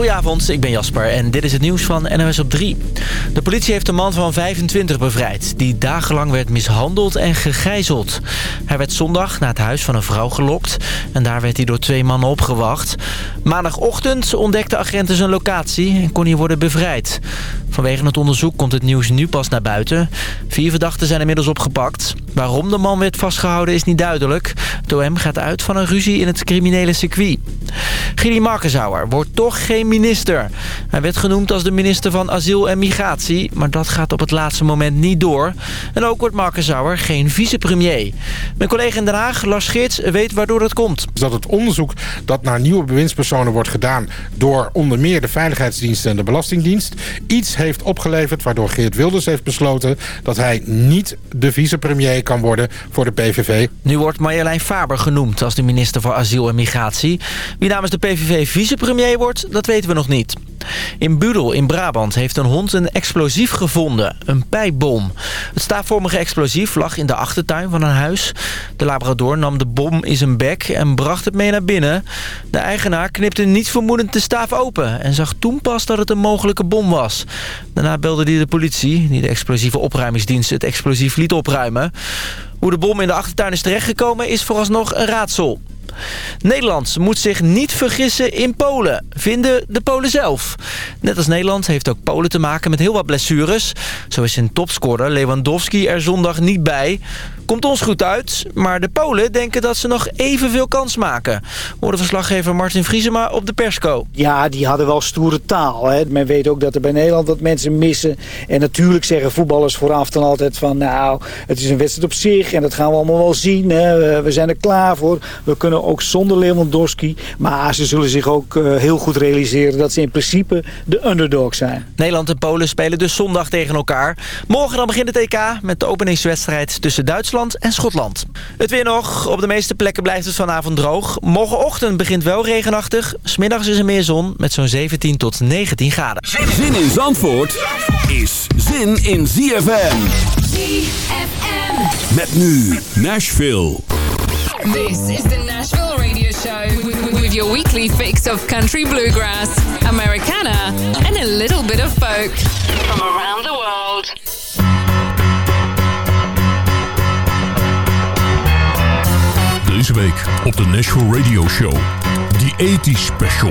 Goedenavond, ik ben Jasper en dit is het nieuws van NOS op 3. De politie heeft een man van 25 bevrijd... die dagenlang werd mishandeld en gegijzeld. Hij werd zondag naar het huis van een vrouw gelokt... en daar werd hij door twee mannen opgewacht. Maandagochtend ontdekten agenten zijn locatie en kon hij worden bevrijd. Vanwege het onderzoek komt het nieuws nu pas naar buiten. Vier verdachten zijn inmiddels opgepakt. Waarom de man werd vastgehouden is niet duidelijk. Het OM gaat uit van een ruzie in het criminele circuit. Gili Markenzauer wordt toch geen minister. Hij werd genoemd als de minister van Asiel en Migratie... maar dat gaat op het laatste moment niet door. En ook wordt Markenzauer geen vicepremier. Mijn collega in Den Haag, Lars Geerts, weet waardoor dat komt. Dat het onderzoek dat naar nieuwe bewindspersonen wordt gedaan... door onder meer de Veiligheidsdienst en de Belastingdienst... iets heeft opgeleverd waardoor Geert Wilders heeft besloten... dat hij niet de vicepremier kan worden voor de PVV. Nu wordt Marjolein Faber genoemd als de minister voor Asiel en Migratie. Wie namens de PVV vicepremier wordt, dat weten we nog niet. In Budel in Brabant heeft een hond een explosief gevonden, een pijpbom. Het staafvormige explosief lag in de achtertuin van een huis. De labrador nam de bom in zijn bek en bracht het mee naar binnen. De eigenaar knipte niets vermoedend de staaf open... en zag toen pas dat het een mogelijke bom was. Daarna belde hij de politie, die de explosieve opruimingsdienst het explosief liet opruimen. Hoe de bom in de achtertuin is terechtgekomen is vooralsnog een raadsel. Nederland moet zich niet vergissen in Polen, vinden de Polen zelf. Net als Nederland heeft ook Polen te maken met heel wat blessures. Zo is zijn topscorer Lewandowski er zondag niet bij. Komt ons goed uit, maar de Polen denken dat ze nog evenveel kans maken. Hoorde verslaggever Martin Vriesema op de persco. Ja, die hadden wel stoere taal. Hè. Men weet ook dat er bij Nederland wat mensen missen. En natuurlijk zeggen voetballers vooraf dan altijd van... nou, het is een wedstrijd op zich en dat gaan we allemaal wel zien. Hè. We zijn er klaar voor. We kunnen ook zonder Lewandowski. Maar ze zullen zich ook uh, heel goed realiseren dat ze in principe de underdog zijn. Nederland en Polen spelen dus zondag tegen elkaar. Morgen dan begint het EK met de openingswedstrijd tussen Duitsland en Schotland. Het weer nog. Op de meeste plekken blijft het vanavond droog. Morgenochtend begint wel regenachtig. Smiddags is er meer zon met zo'n 17 tot 19 graden. Zin in Zandvoort is zin in ZFM. ZFM. Met nu Nashville. This is the Nashville Radio Show with your weekly fix of country bluegrass, Americana and a little bit of folk from around the world. Deze week op de Nashville Radio Show. The 80s Special.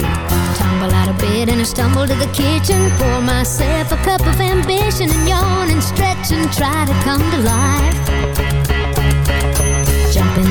Tumble out of bed and I stumble to the kitchen. Pour myself a cup of ambition and yawn and stretch and try to come to life.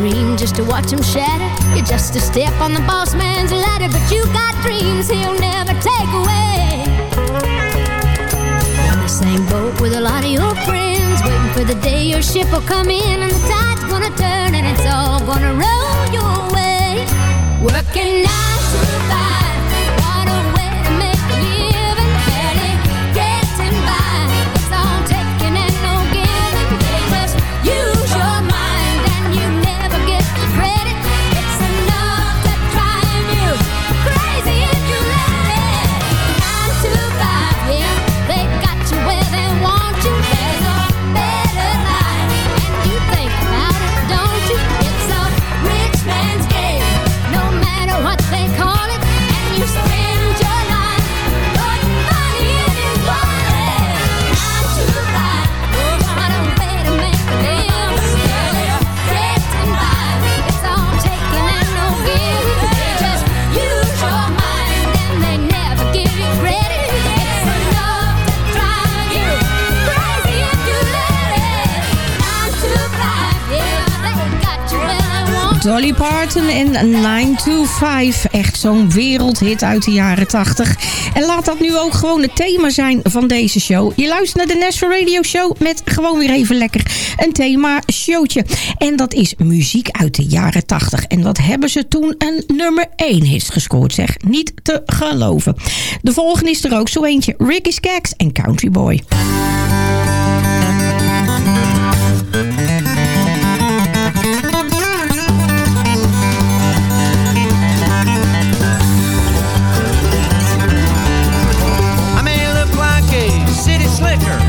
dream just to watch him shatter. You're just a step on the boss man's ladder, but you got dreams he'll never take away. In the same boat with a lot of your friends, waiting for the day your ship will come in and the tide's gonna turn and it's all gonna roll your way. Working nine to five, Dolly Parton en 9 to 5. Echt zo'n wereldhit uit de jaren 80. En laat dat nu ook gewoon het thema zijn van deze show. Je luistert naar de Nashville Radio Show met gewoon weer even lekker een thema showtje. En dat is muziek uit de jaren 80. En wat hebben ze toen een nummer 1 hit gescoord zeg. Niet te geloven. De volgende is er ook zo eentje. Ricky Skaggs en Country Boy. Nashville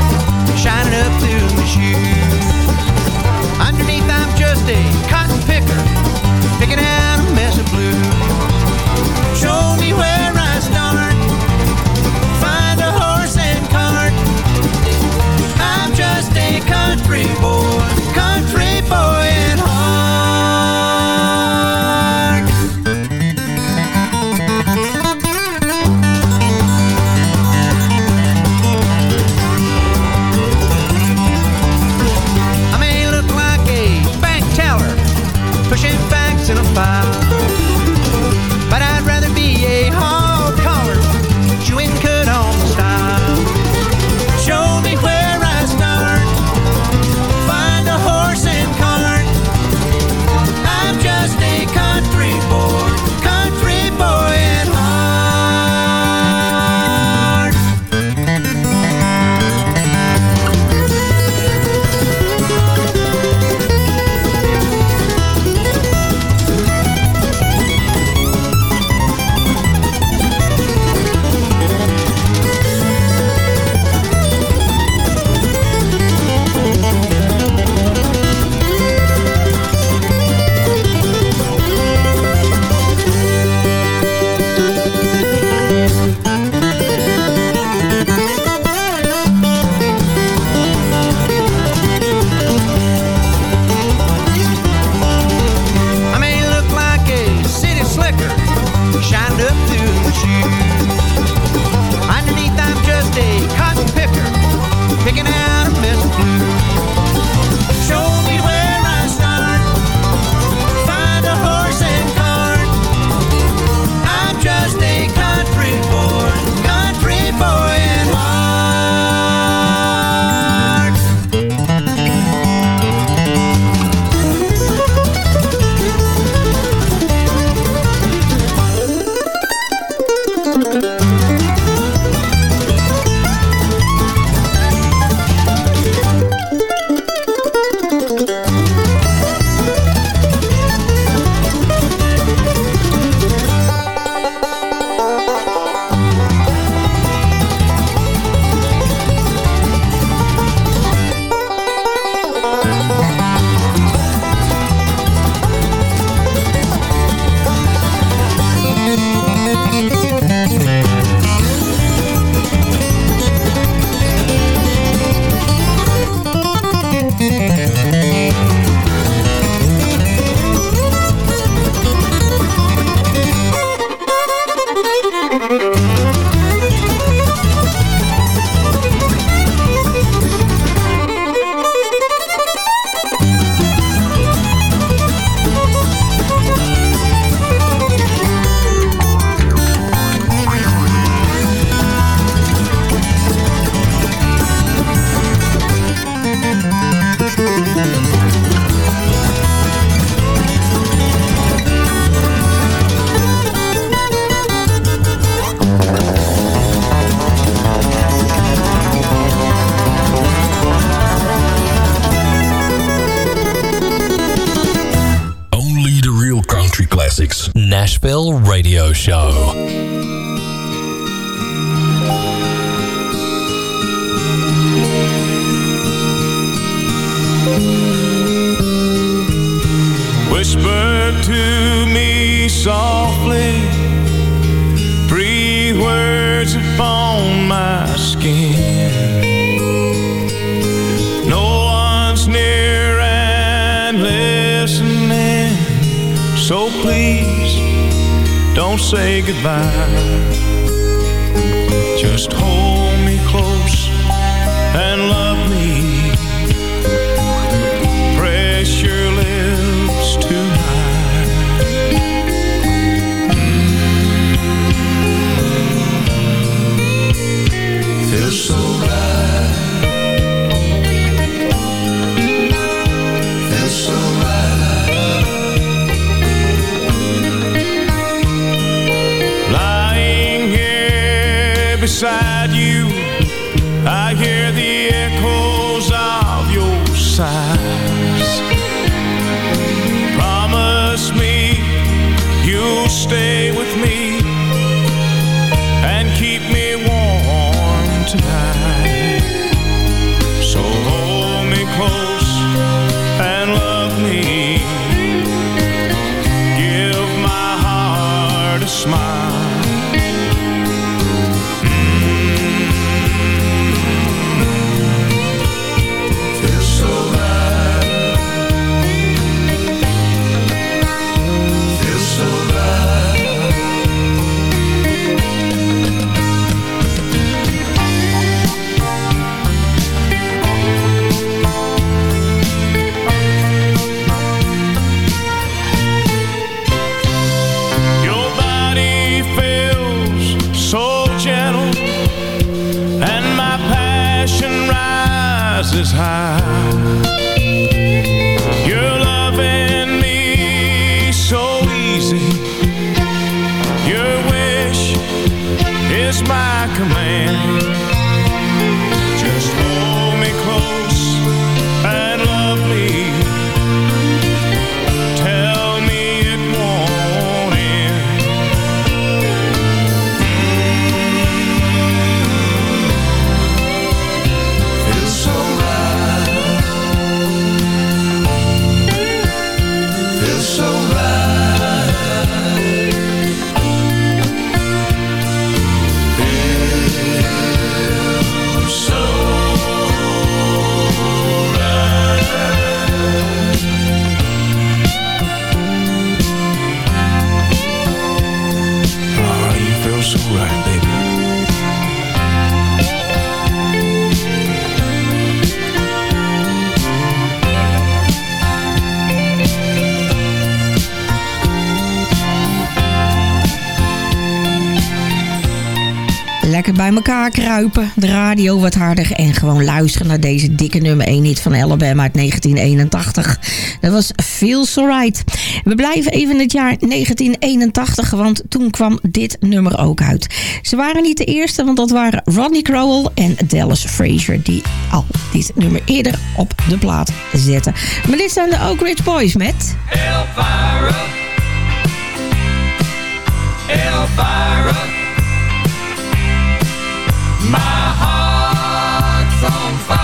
say goodbye. de radio wat harder... en gewoon luisteren naar deze dikke nummer 1 hit van Alabama uit 1981. Dat was Feels right. We blijven even in het jaar 1981, want toen kwam dit nummer ook uit. Ze waren niet de eerste, want dat waren Ronnie Crowell en Dallas Frazier... die al dit nummer eerder op de plaat zetten. Maar dit zijn de Oak Ridge Boys met... My heart's on fire.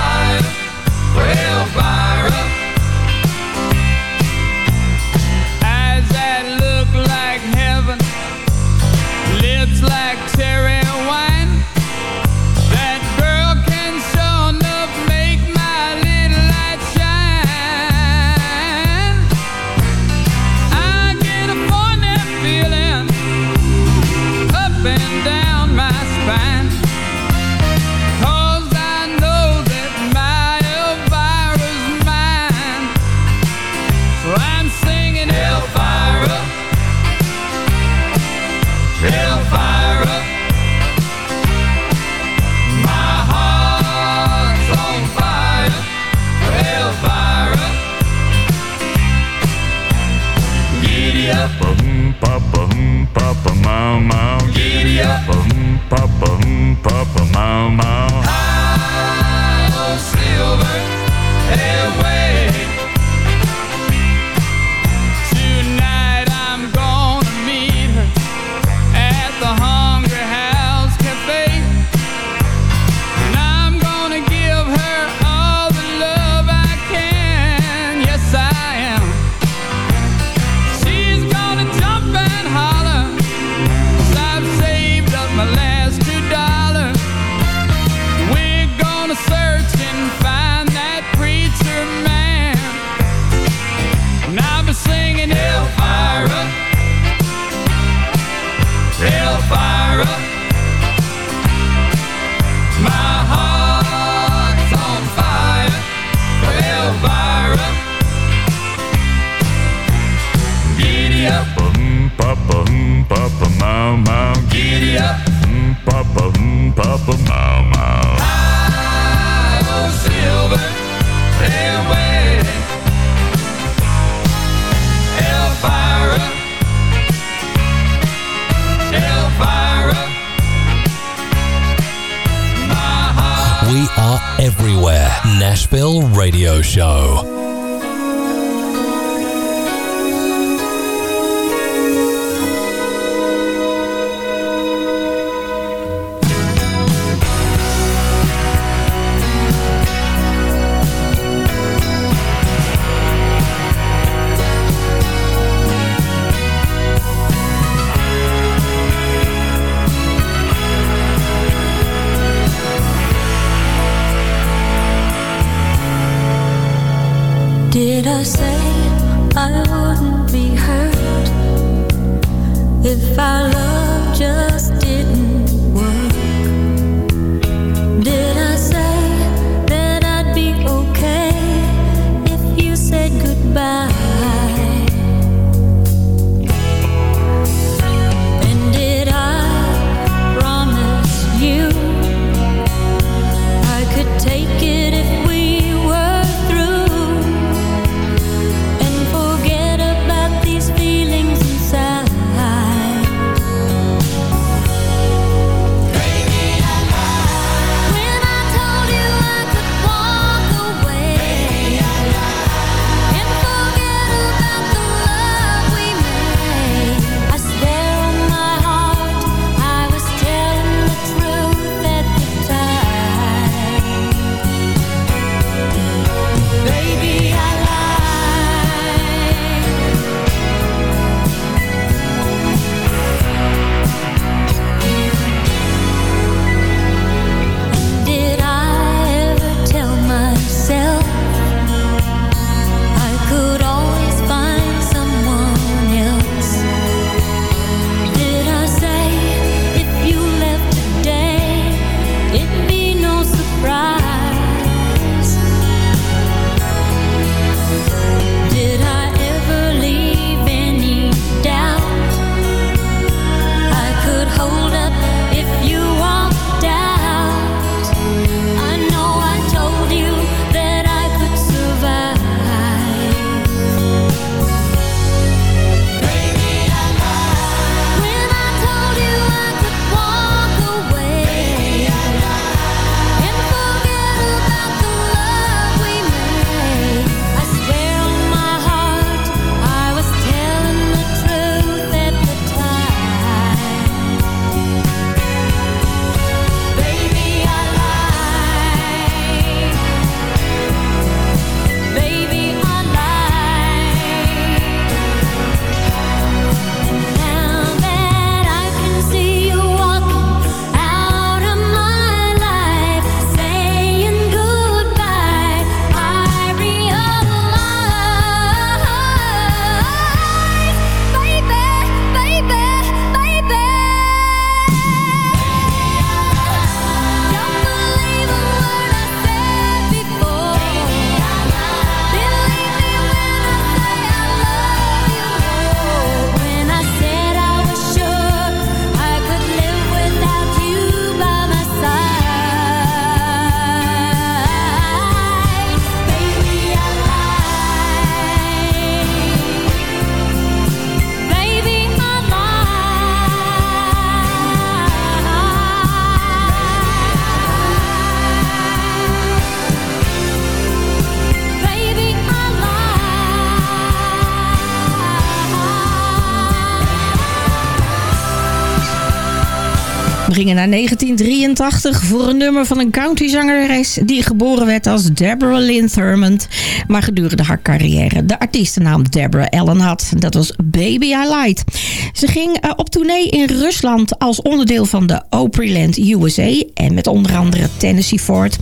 papa, hmm, papa. Giddy up. Hmm, papa, hmm, papa, silver We are everywhere. Nashville Radio Show. Gingen naar 1983 voor een nummer van een countryzangeres... die geboren werd als Deborah Lynn Thurmond... maar gedurende haar carrière de artiestennaam Deborah Allen had. Dat was Baby I Lied. Ze ging eh, op tournee in Rusland als onderdeel van de Opryland USA... en met onder andere Tennessee Ford.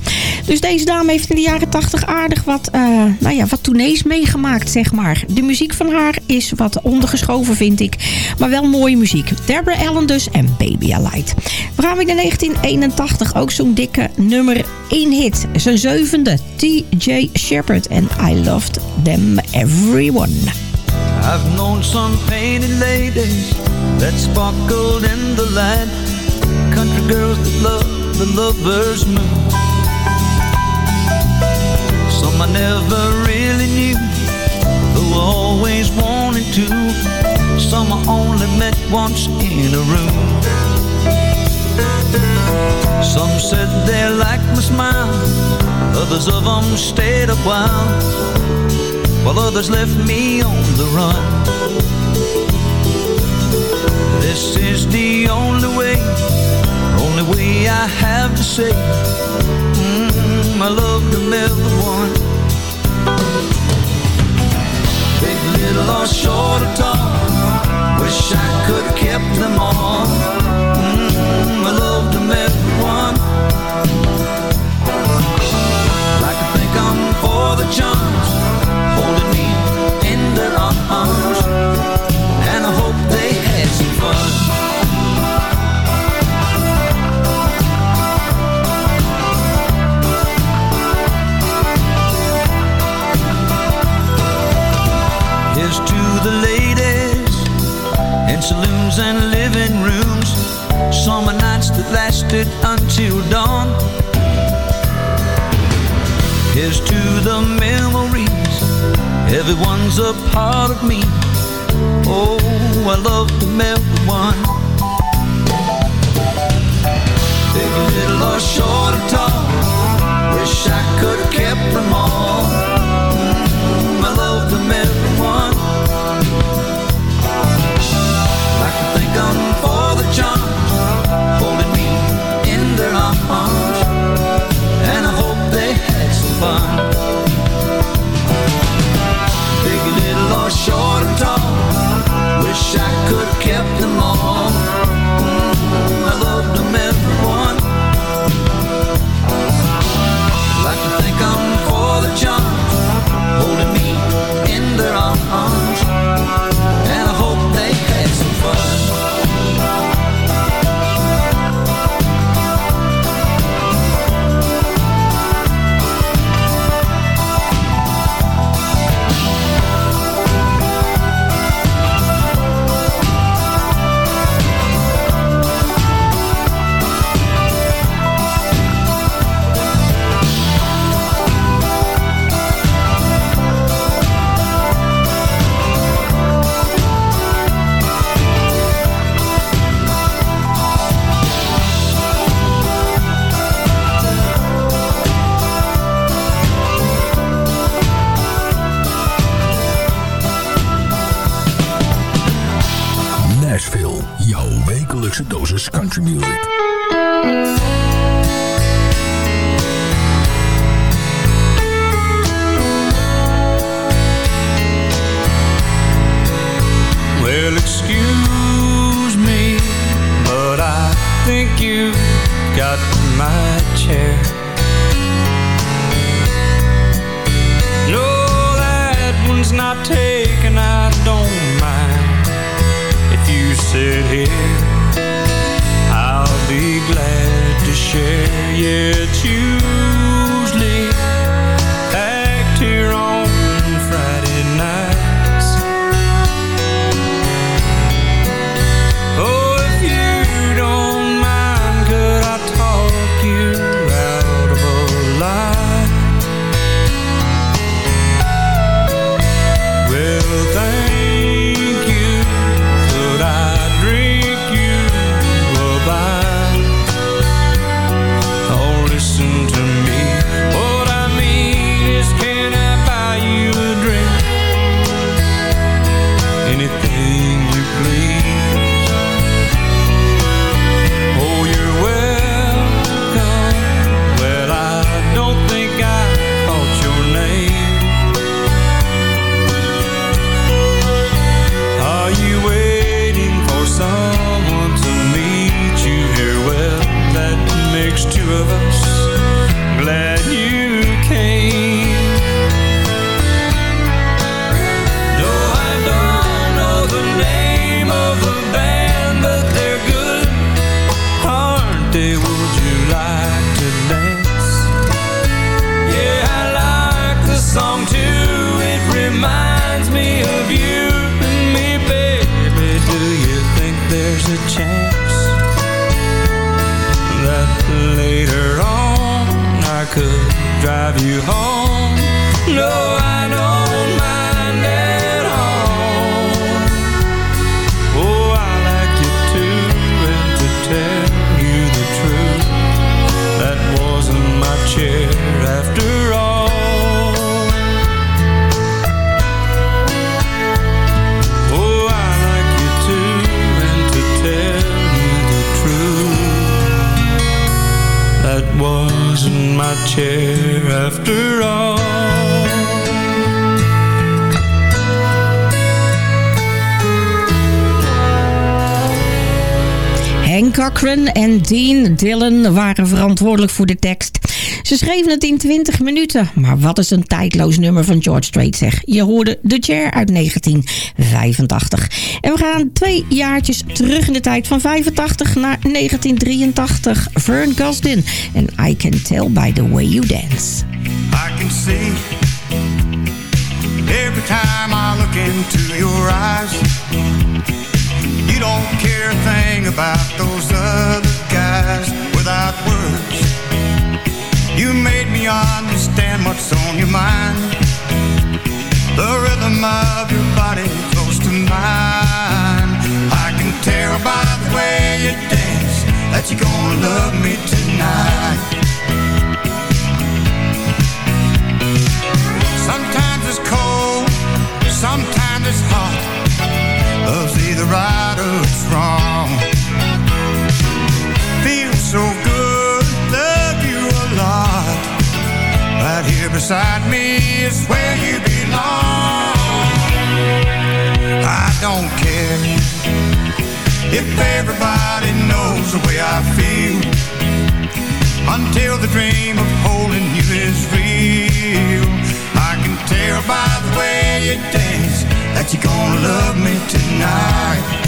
Dus deze dame heeft in de jaren 80 aardig wat, eh, nou ja, wat tournees meegemaakt, zeg maar. De muziek van haar is wat ondergeschoven, vind ik. Maar wel mooie muziek. Deborah Allen dus en Baby I Lied. We gaan weer naar 1981. Ook zo'n dikke nummer 1 hit. Zijn zevende. T.J. Shepard en I Loved Them Everyone. I've known some painted ladies that sparkled in the light. Country girls that love the lover's moon. Some I never really knew, who always wanted to. Some I only met once in a room. Some said they liked my smile Others of them stayed a while While others left me on the run. This is the only way Only way I have to say mm -hmm, I love to everyone Big, little or short or tall Wish I could have kept them all. saloons and living rooms. Summer nights that lasted until dawn. Here's to the memories. Everyone's a part of me. Oh, I love the melted one Big, little or short or tall Wish I could have kept them all. Mm, I love the melted Dean Dillon waren verantwoordelijk voor de tekst. Ze schreven het in 20 minuten. Maar wat is een tijdloos nummer van George Strait zeg. Je hoorde The Chair uit 1985. En we gaan twee jaartjes terug in de tijd van 85 naar 1983. Vern Gosdin en I Can Tell By The Way You Dance. I can see every time I look into your eyes. You don't care a thing about those what's on your mind. The rhythm of your body close to mine. I can tell by the way you dance that you're gonna love me tonight. Sometimes it's cold, sometimes it's hot. Love's either right or it's wrong. Feels so good, here beside me is where you belong. I don't care if everybody knows the way I feel. Until the dream of holding you is real. I can tell by the way you dance that you're gonna love me tonight.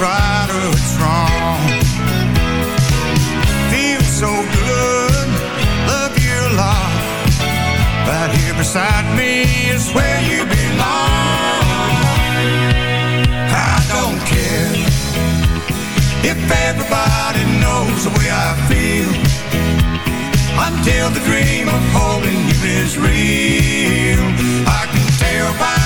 Right or it's wrong. Feels so good, love you a lot. Right here beside me is where you belong. I don't care if everybody knows the way I feel. Until the dream of holding you is real. I can tell by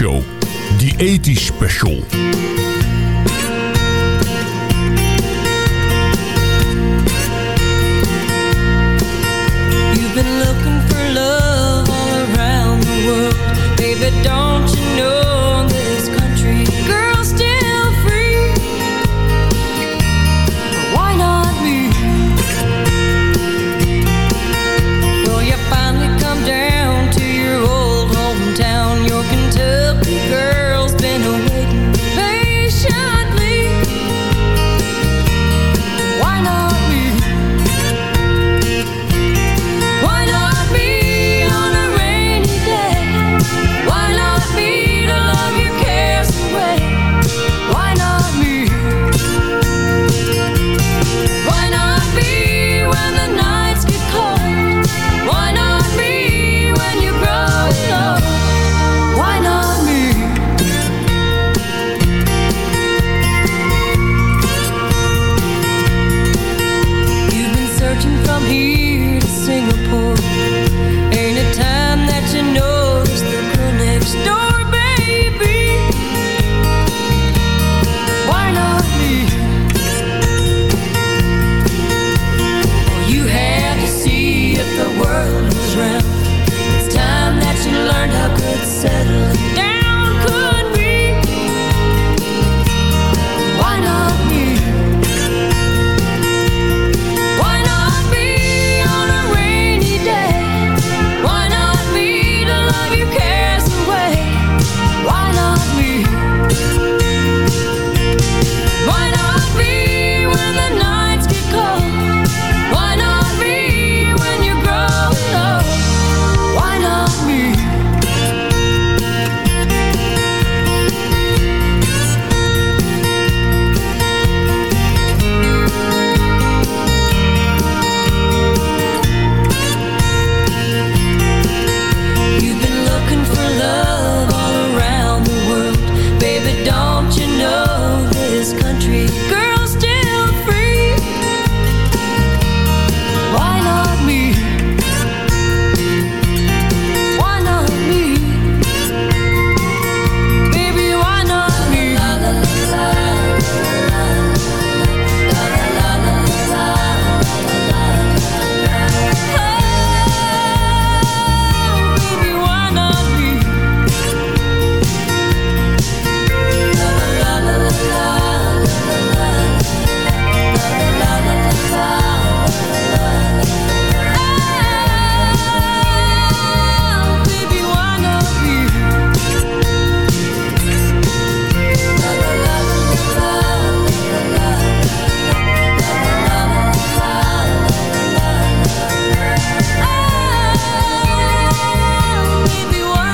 Show. The 80s Special.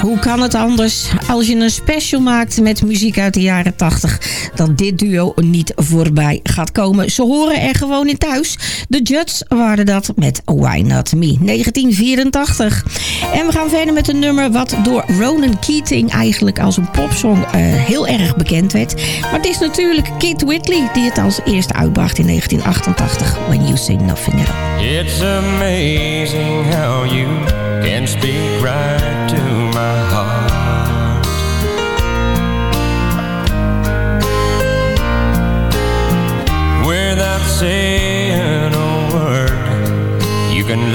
hoe kan het anders als je een special maakt met muziek uit de jaren 80? Dat dit duo niet voorbij gaat komen. Ze horen er gewoon in thuis. De Judds waren dat met Why Not Me 1984. En we gaan verder met een nummer wat door Ronan Keating eigenlijk als een popsong eh, heel erg bekend werd. Maar het is natuurlijk Kit Whitley die het als eerste uitbracht in 1988. When You Say Nothing At All. It's amazing how you can speak right can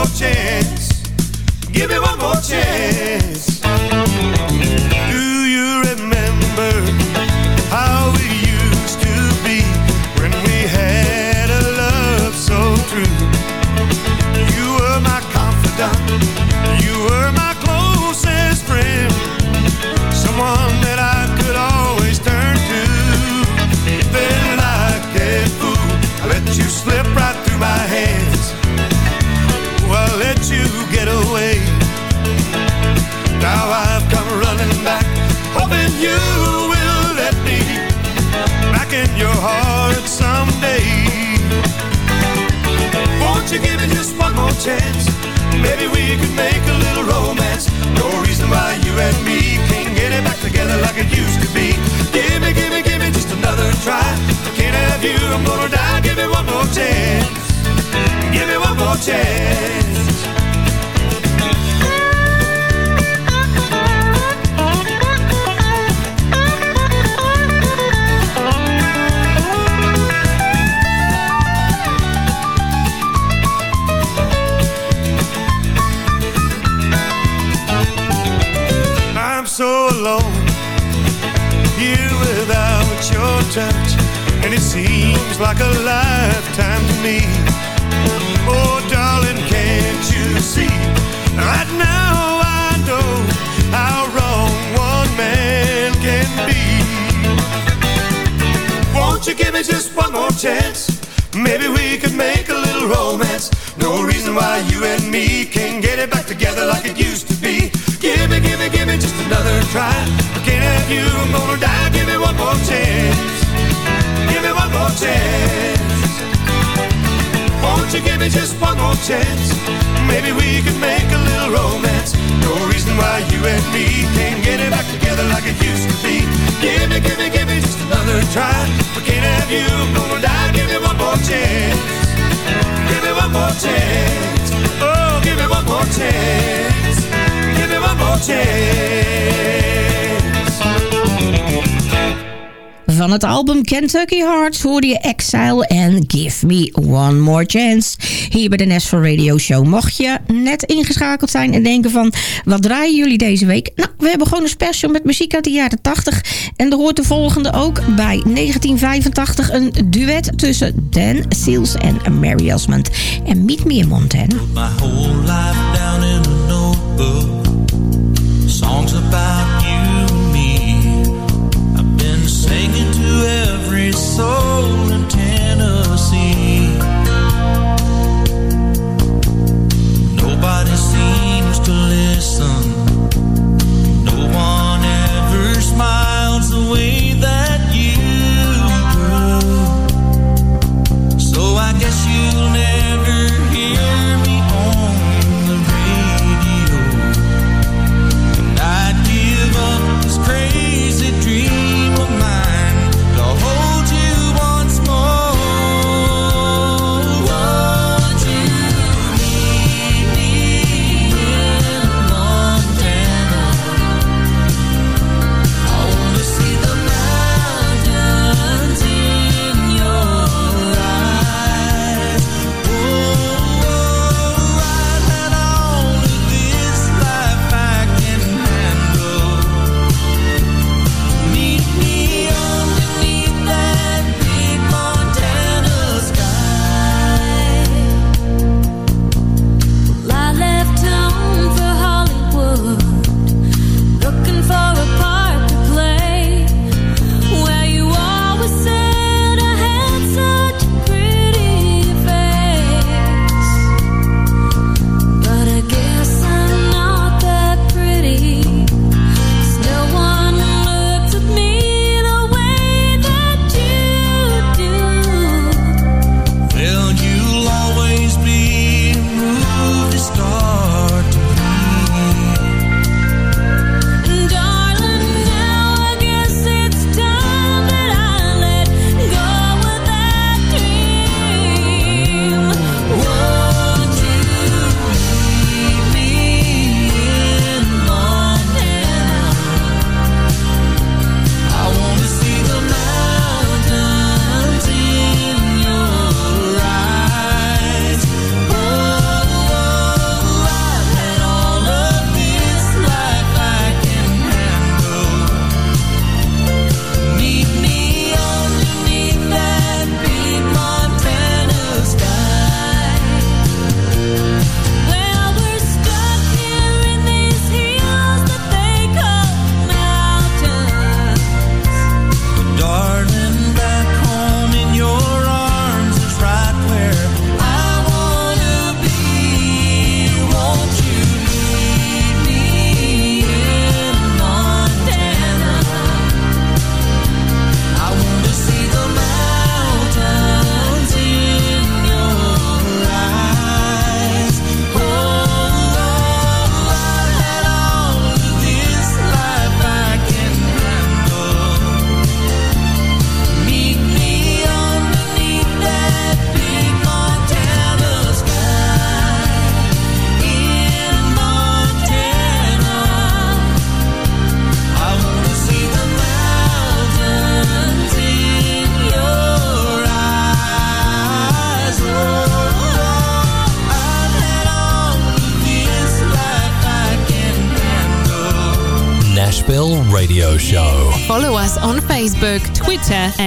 more chance. Give me one more chance. You give me just one more chance? Maybe we could make a little romance. No reason why you and me can't get it back together like it used to be. Give me, give me, give me just another try. I can't have you, I'm gonna die. Give me one more chance. Give me one more chance. Alone here without your touch, and it seems like a lifetime to me. Oh, darling, can't you see? Right now I know how wrong one man can be. Won't you give me just one more chance? Maybe we could make a little romance. No reason why you and me can't get it back together like it used to be. Give me, give me, just another try. I can't have you, I'm gonna die. Give me one more chance. Give me one more chance. Won't you give me just one more chance? Maybe we could make a little romance. No reason why you and me can't get it back together like it used to be. Give me, give me, give me just another try. I can't have you, I'm gonna die. Give me one more chance. Give me one more chance. Oh, give me one more chance. Van het album Kentucky Hearts hoorde je Exile en Give Me One More Chance. Hier bij de Nashville Radio Show. Mocht je net ingeschakeld zijn en denken van... wat draaien jullie deze week? Nou, we hebben gewoon een special met muziek uit de jaren 80. En er hoort de volgende ook bij 1985 een duet tussen Dan Seals en Mary Osmond. En Meet Me in Montana. Songs about you and me. I've been singing to every soul in Tennessee. Nobody seems to listen. No one ever smiles the way that you do. So I guess you'll never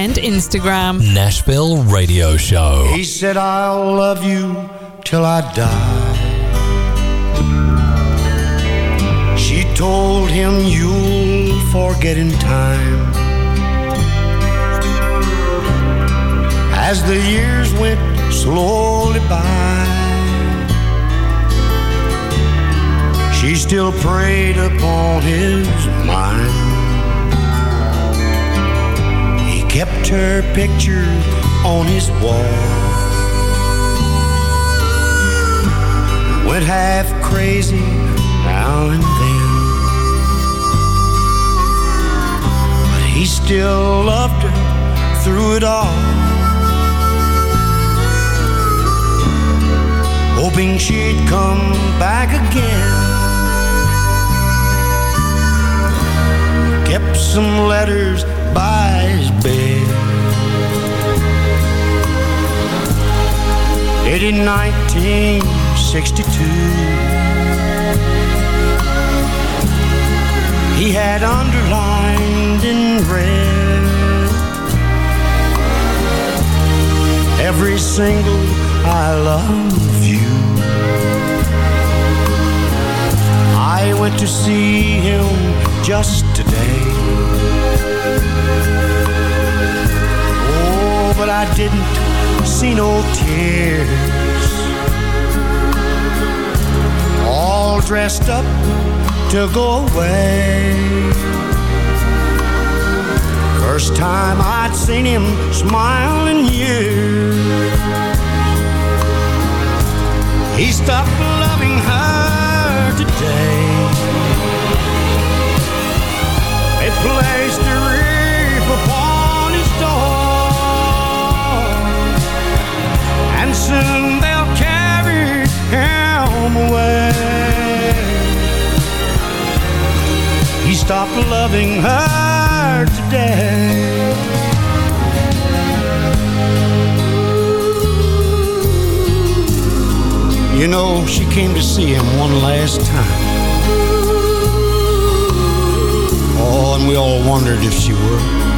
and Instagram. Nashville Radio Show. He said, I'll love you till I die. She told him, You'll forget in time. As the years went slowly by, she still preyed upon his mind. Kept her picture on his wall. Went half crazy now and then. But he still loved her through it all. Hoping she'd come back again. Kept some letters by his bed. Dated 1962. He had underlined in red every single I love you. I went to see him just today. Oh, but I didn't see no tears. All dressed up to go away. First time I'd seen him smile in years. He stopped loving her today. They placed a soon they'll carry him away. He stopped loving her today. You know, she came to see him one last time. Oh, and we all wondered if she would.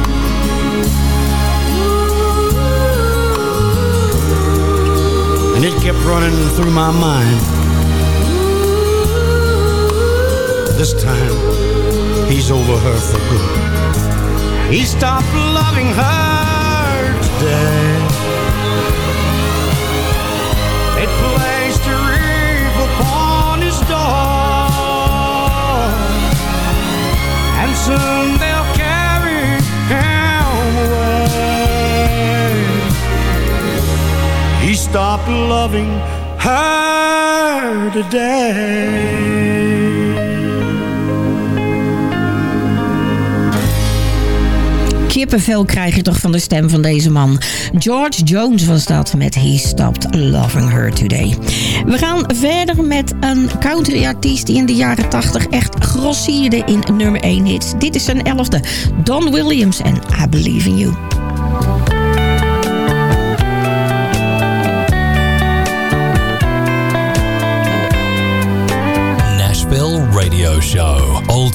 And it kept running through my mind. This time, he's over her for good. He stopped loving her today. It placed a wreath upon his door, and soon Stopped loving her today. Kippenvel krijg je toch van de stem van deze man. George Jones was dat met He Stopped Loving Her Today. We gaan verder met een country-artiest die in de jaren 80 echt grossierde in nummer 1 hits. Dit is zijn elfde, Don Williams en I Believe in You.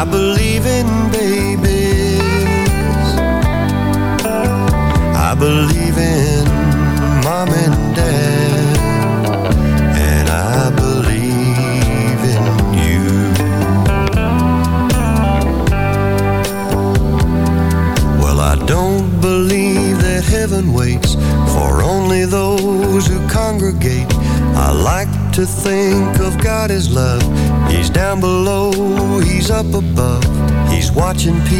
I believe in babies. I believe in watching people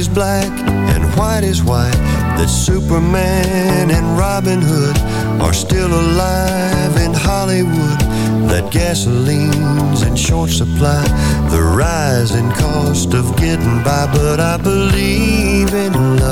is black and white is white. That Superman and Robin Hood Are still alive in Hollywood. That gasoline's in short supply. The rising cost of getting by But I believe in love.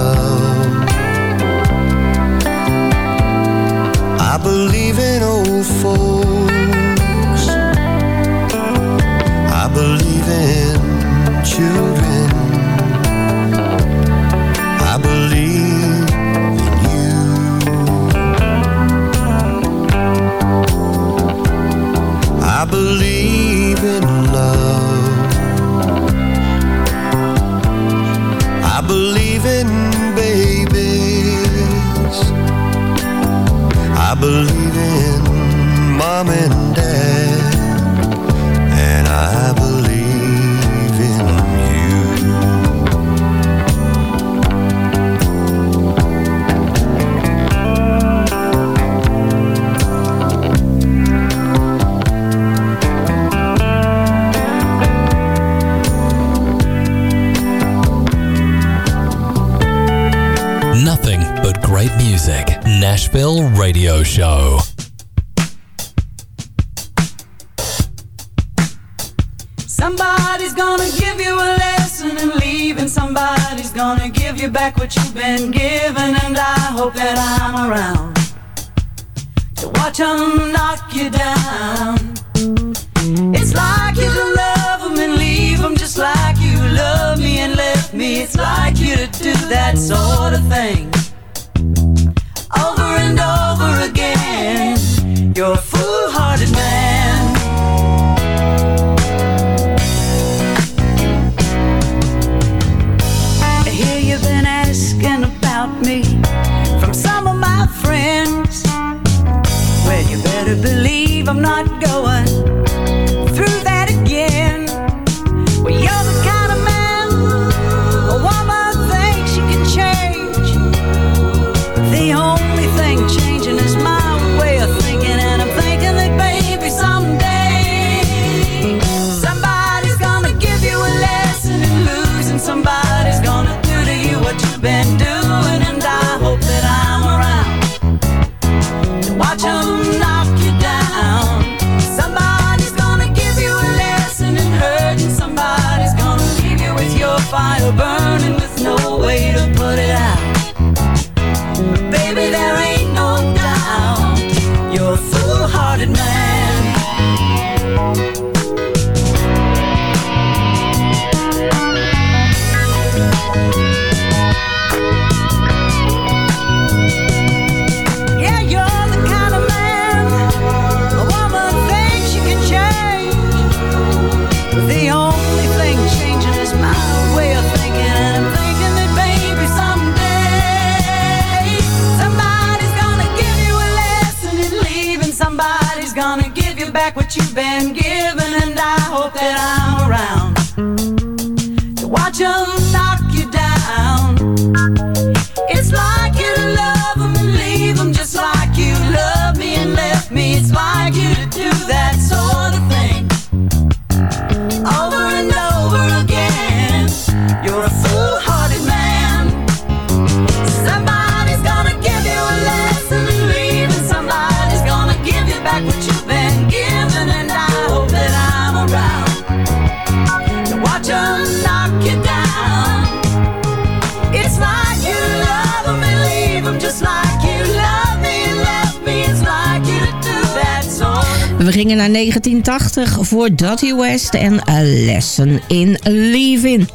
We gingen naar 1980 voor Dottie West en A Lesson in Leaving.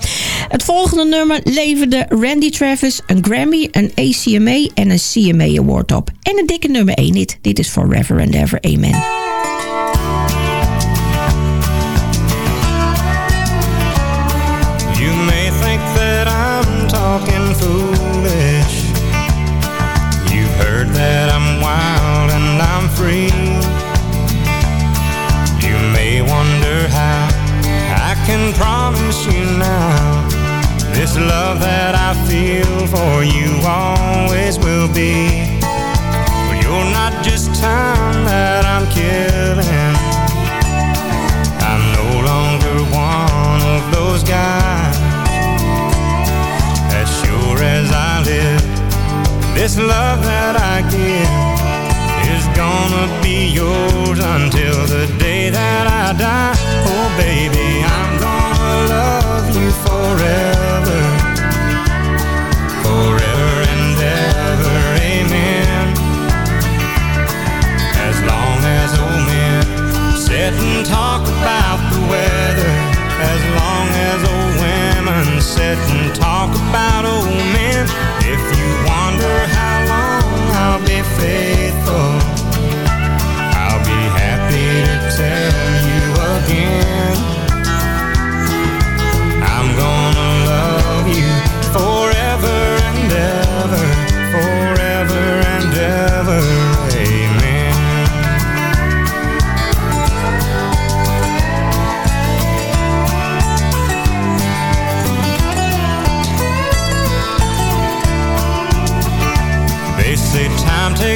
Het volgende nummer leverde Randy Travis een Grammy, een ACMA en een CMA Award op. En een dikke nummer 1 hit. Dit is Forever and Ever. Amen. This love that I feel for you always will be. But you're not just time that I'm killing. I'm no longer one of those guys. As sure as I live, this love that I give is gonna be yours until the day that I die. Oh, baby,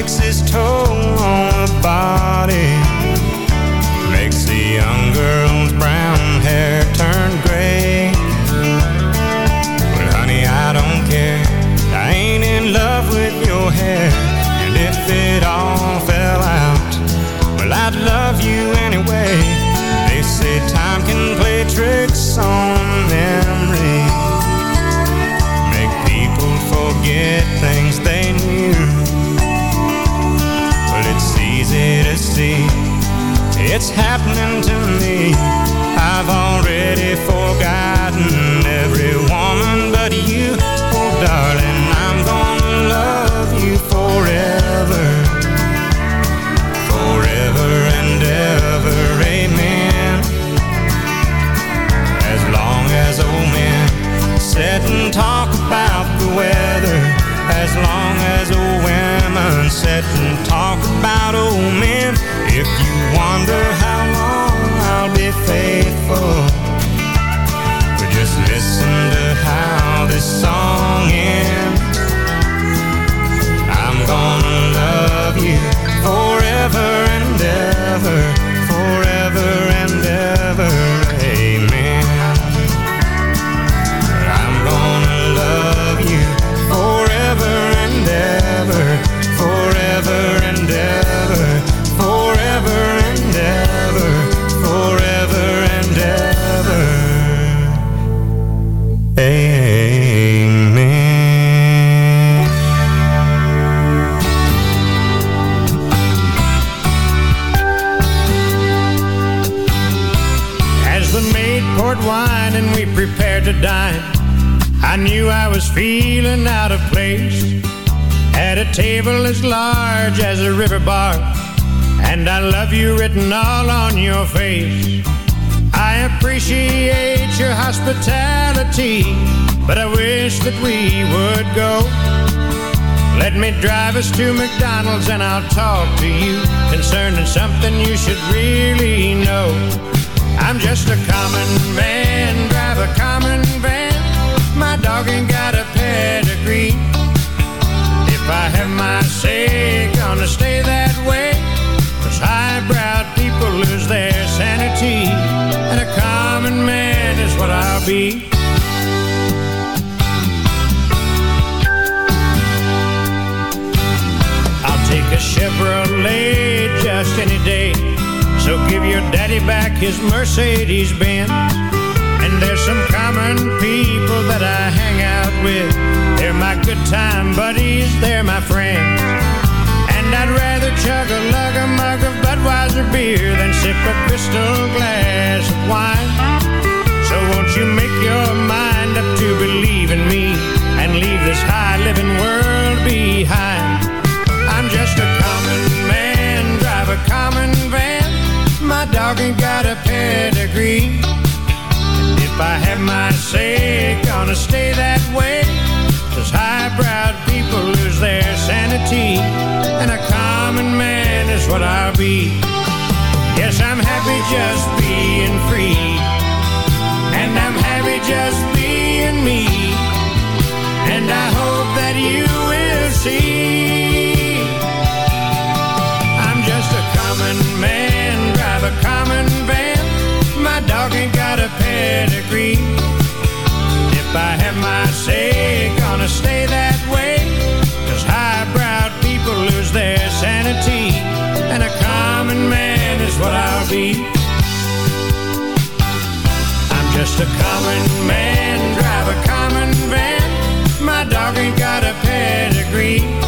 time knew I was feeling out of place. At a table as large as a river bar, and I love you written all on your face. I appreciate your hospitality, but I wish that we would go. Let me drive us to McDonald's and I'll talk to you concerning something you should really know. I'm just a common man, drive a common van. Dog ain't got a pedigree. If I have my say, gonna stay that way. Cause highbrow people lose their sanity. And a common man is what I'll be. I'll take a Chevrolet just any day. So give your daddy back his Mercedes Benz. And there's some common people that I hang out with. They're my good time buddies, they're my friends. And I'd rather chug a lug a mug of Budweiser beer than sip a crystal glass of wine. So won't you make your mind up to believe in me and leave this high living world behind? I'm just a common man, drive a common van. My dog ain't got a pedigree. If I have my say, gonna stay that way. Cause highbrow people lose their sanity. And a common man is what I'll be. Yes, I'm happy just just a common man, drive a common van. My dog ain't got a pedigree.